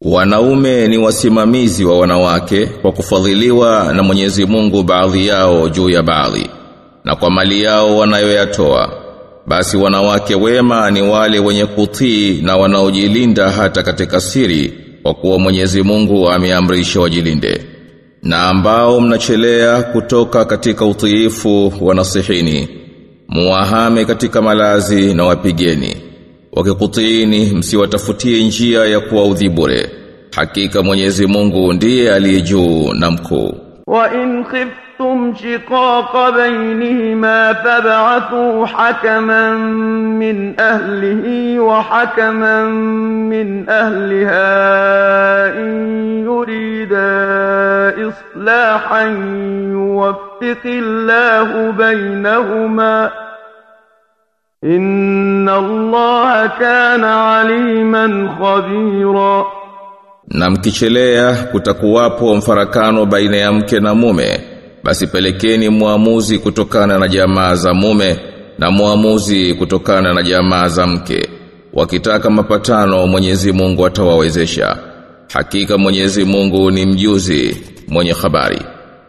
Wanaume ni wasimamizi wa wanawake kwa kufadhiliwa na Mwenyezi Mungu baadhi yao juu ya baadhi na kwa mali yao wanayoyatoa. Basi wanawake wema ni wale wenye kutii na wanaojilinda hata katika siri kwa kuwa Mwenyezi Mungu ameamrisha wajilinde. Na ambao mnachelea kutoka katika utiifu wanasihini, muwahame katika malazi na wapigeni wakikutiini msiwatafutie njia ya kuwaudhibure hakika Mwenyezi Mungu ndiye aliye juu na mkuu. Wa in khiftum shiqaqa bainihima fab'athu hakaman min ahlihi wa hakaman min ahliha in yurida islahan yuwaffiqillahu bainahuma Inna Allah kana aliman khabira. Na mkichelea kutakuwapo mfarakano baina ya mke na mume basi pelekeni muamuzi kutokana na jamaa za mume na muamuzi kutokana na jamaa za mke. Wakitaka mapatano Mwenyezi Mungu atawawezesha. Hakika Mwenyezi Mungu ni mjuzi mwenye habari.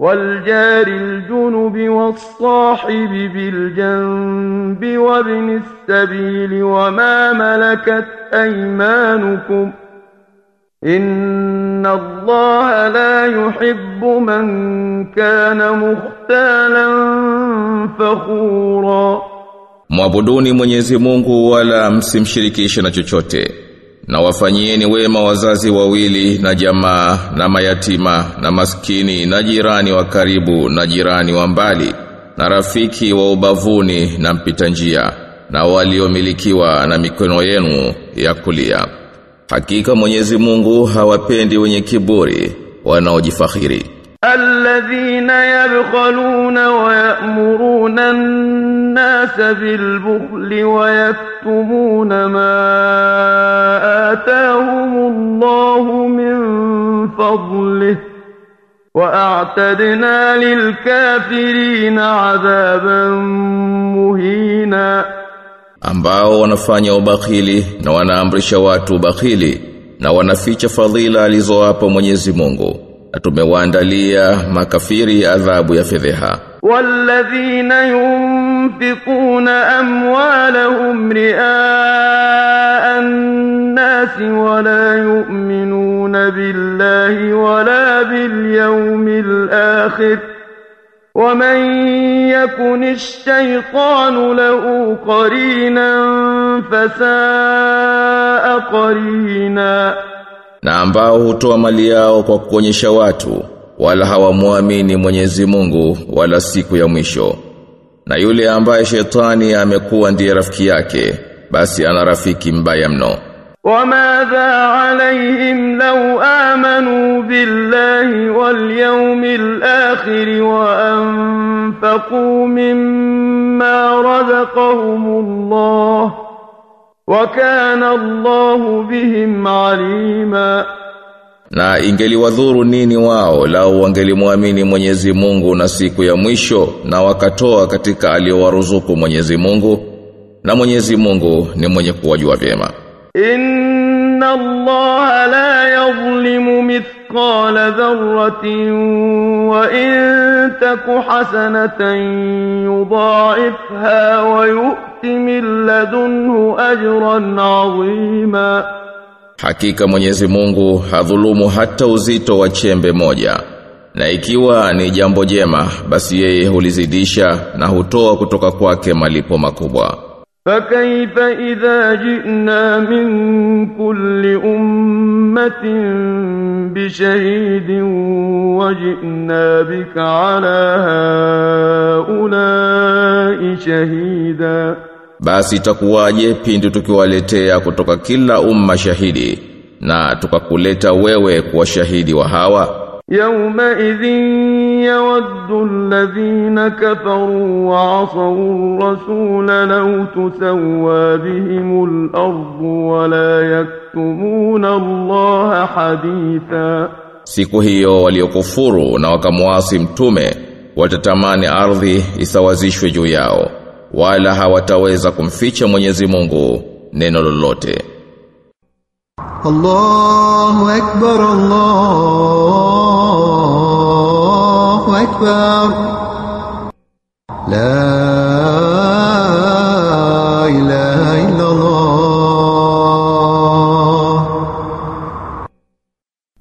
والجار الجنب والصاحب بالجنب وابن السبيل وما ملكت أيمانكم إن الله لا يحب من كان مختالا فخورا. Mwabuduni Mwenyezi Mungu wala msimshirikishe na chochote. Na wafanyieni wema wazazi wawili na jamaa na mayatima na maskini na jirani wa karibu na jirani wa mbali na rafiki wa ubavuni na mpita njia na waliomilikiwa na mikono yenu ya kulia. Hakika Mwenyezi Mungu hawapendi wenye kiburi wanaojifakhiri alladhina yabkhaluna wa ya'muruna an-nasa bil-bukhli wa yaktumuna ma atahumullahu min fadlihi wa a'tadna lil-kafirina 'adhaban muhina ambao wanafanya ubakhili na wanaamrisha watu ubakhili na wanaficha fadhila alizowapa Mwenyezi Mungu. atumewaandalia makafiri adhabu ya fedheha walladhina yunfikuna amwalahum ri'a an-nas wa yu'minuna billahi wala bil yawmil akhir ومن يكن الشيطان له قرينا فساء قريناً na ambao hutoa mali yao kwa kuonyesha watu wala hawamwamini Mwenyezi Mungu wala siku ya mwisho. Na yule ambaye shetani amekuwa ndiye rafiki yake basi ana rafiki mbaya mno. Wamadha alaihim law amanu billahi wal yawmil akhir wa anfaqu mimma razaqahumullah. وكان الله بهم عليما Na ingeliwadhuru nini wao lau wangelimwamini Mwenyezi Mungu na siku ya mwisho na wakatoa katika aliowaruzuku Mwenyezi Mungu na Mwenyezi Mungu ni mwenye kuwajua vyema. Inna Allah la yadhlimu mithqala dharratin ذرة وإن تك حسنة يضاعفها ويؤت من لدنه أجرا 'azima Hakika Mwenyezi Mungu hadhulumu hata uzito wa chembe moja. Na ikiwa ni jambo jema, basi yeye hulizidisha na hutoa kutoka kwake malipo makubwa. فكيف إذا جئنا من كل أمة بشهيد وجئنا بك على هؤلاء شهيدا Basi itakuwaje pindi tukiwaletea kutoka kila umma shahidi na tukakuleta wewe kuwa shahidi wa hawa يومئذ يود الذين كفروا وعصوا الرسول لو تسوى بهم الأرض ولا يكتمون الله حديثا Siku hiyo waliokufuru na wakamwasi mtume watatamani ardhi isawazishwe juu yao wala hawataweza kumficha Mwenyezi Mungu neno lolote. الله أكبر الله أكبر لا إله إلا الله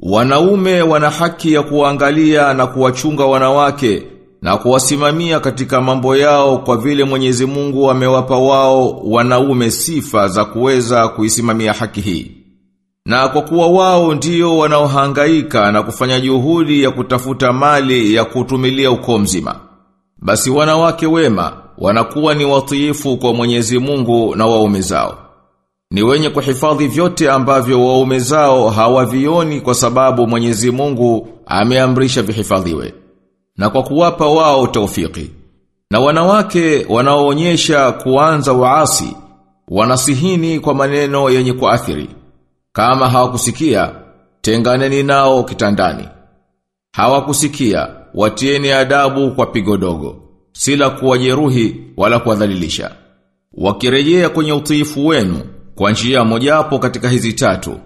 Wanaume wana haki ya kuangalia na kuwachunga wanawake na kuwasimamia katika mambo yao kwa vile Mwenyezi Mungu amewapa wao wanaume sifa za kuweza kuisimamia haki hii. Na kwa kuwa wao ndio wanaohangaika na kufanya juhudi ya kutafuta mali ya kutumilia uko mzima. Basi wanawake wema wanakuwa ni watiifu kwa Mwenyezi Mungu na waume zao. Ni wenye kuhifadhi vyote ambavyo waume zao hawavioni kwa sababu Mwenyezi Mungu ameamrisha vihifadhiwe. Na kwa kuwapa wao taufiki. Na wanawake wanaoonyesha kuanza waasi wanasihini kwa maneno yenye kuathiri. Kama hawakusikia, tenganeni nao kitandani. Hawakusikia, watieni adabu kwa pigo dogo, sila kuwajeruhi wala kuwadhalilisha. Wakirejea kwenye utiifu wenu kwa njia mojawapo katika hizi tatu,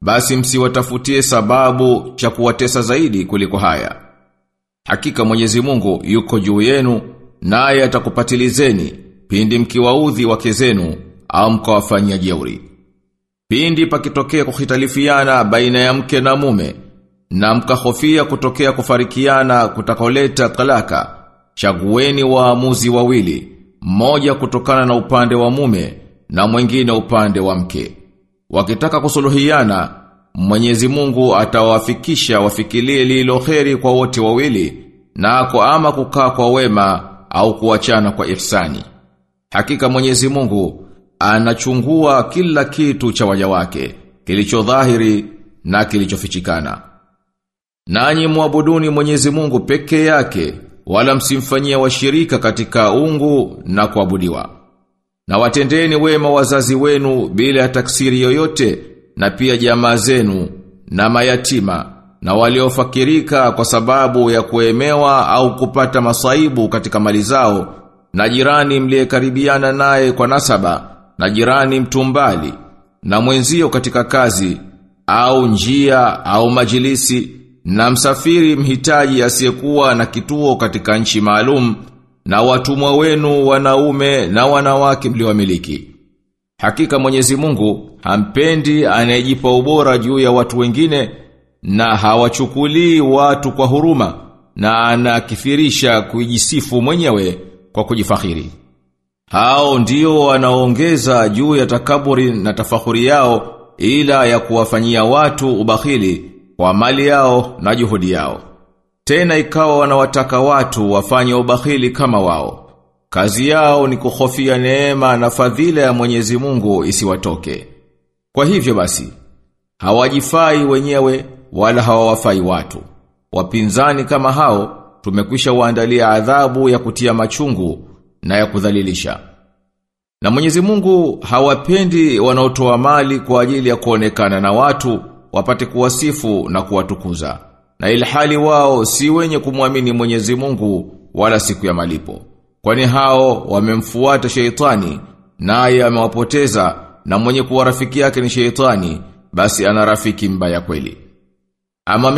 basi msiwatafutie sababu cha kuwatesa zaidi kuliko haya. Hakika Mwenyezi Mungu yuko juu yenu, naye atakupatilizeni pindi mkiwaudhi wake zenu au mkawafanyia jeuri. Pindi pakitokea kuhitalifiana baina ya mke na mume na mkahofia kutokea kufarikiana kutakoleta talaka, chagueni waamuzi wawili, mmoja kutokana na upande wa mume na mwingine upande wa mke. Wakitaka kusuluhiana, Mwenyezi Mungu atawafikisha wafikilie liloheri kwa wote wawili, na kwa ama kukaa kwa wema au kuachana kwa ihsani. Hakika Mwenyezi Mungu anachungua kila kitu cha waja wake, kilicho dhahiri na kilichofichikana. Nanyi muabuduni Mwenyezi Mungu peke yake, wala msimfanyia washirika katika ungu na kuabudiwa. Na watendeni wema wazazi wenu bila taksiri yoyote, na pia jamaa zenu, na mayatima, na waliofakirika kwa sababu ya kuemewa au kupata masaibu katika mali zao, na jirani mliyekaribiana naye kwa nasaba, na jirani mtumbali, na mwenzio katika kazi, au njia, au majilisi, na msafiri mhitaji asiyekuwa na kituo katika nchi maalum, na watumwa wenu wanaume na wanawake mliowamiliki. Hakika Mwenyezi Mungu hampendi anayejipa ubora juu ya watu wengine na hawachukulii watu kwa huruma na anakifirisha kujisifu mwenyewe kwa kujifakhiri. Hao ndio wanaongeza juu ya takaburi na tafahuri yao ila ya kuwafanyia watu ubakhili kwa mali yao na juhudi yao. Tena ikawa wanawataka watu wafanye ubakhili kama wao. Kazi yao ni kuhofia neema na fadhila ya Mwenyezi Mungu isiwatoke. Kwa hivyo basi, hawajifai wenyewe wala hawawafai watu. Wapinzani kama hao tumekwisha waandalia adhabu ya kutia machungu na ya kudhalilisha. Na Mwenyezi Mungu hawapendi wanaotoa mali kwa ajili ya kuonekana na watu wapate kuwasifu na kuwatukuza. Na ilhali wao si wenye kumwamini Mwenyezi Mungu wala siku ya malipo. Kwani hao wamemfuata sheitani naye amewapoteza na mwenye kuwa rafiki yake ni sheitani basi ana rafiki mbaya kweli. Ama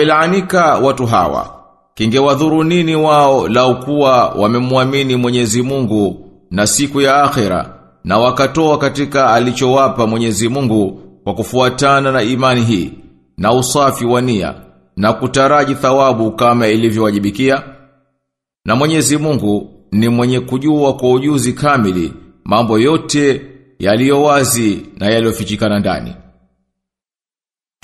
watu hawa kingewadhuru nini wao laukuwa wamemwamini Mwenyezi Mungu na siku ya akhera na wakatoa katika alichowapa Mwenyezi Mungu kwa kufuatana na imani hii na usafi wa nia na kutaraji thawabu kama ilivyowajibikia? Na Mwenyezi Mungu ni mwenye kujua kwa ujuzi kamili mambo yote yaliyo wazi na yaliyofichikana ndani.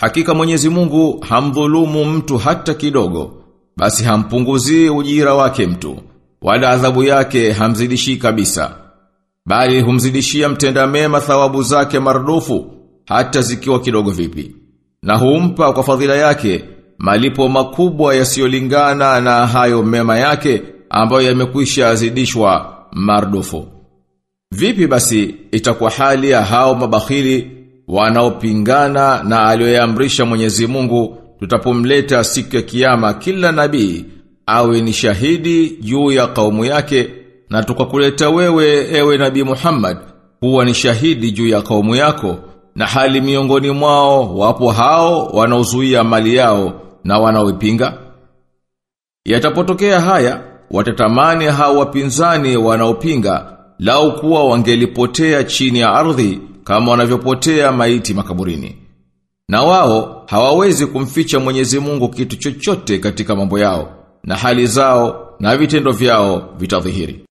Hakika Mwenyezi Mungu hamdhulumu mtu hata kidogo basi hampunguzi ujira wake mtu wala adhabu yake hamzidishi kabisa. Bali humzidishia mtenda mema thawabu zake mardufu hata zikiwa kidogo vipi. Na humpa kwa fadhila yake malipo makubwa yasiyolingana na hayo mema yake ambayo yamekwisha azidishwa mardufu. Vipi basi itakuwa hali ya hao mabakhili wanaopingana na aliyoyamrisha Mwenyezi Mungu tutapomleta siku ya kiyama kila nabii awe ni shahidi juu ya kaumu yake na tukakuleta wewe ewe nabii Muhammad huwa ni shahidi juu ya kaumu yako na hali miongoni mwao wapo hao wanaozuia mali yao na wanaoipinga. Yatapotokea haya watatamani hao wapinzani wanaopinga lau kuwa wangelipotea chini ya ardhi kama wanavyopotea maiti makaburini na wao hawawezi kumficha Mwenyezi Mungu kitu chochote katika mambo yao na hali zao na vitendo vyao vitadhihiri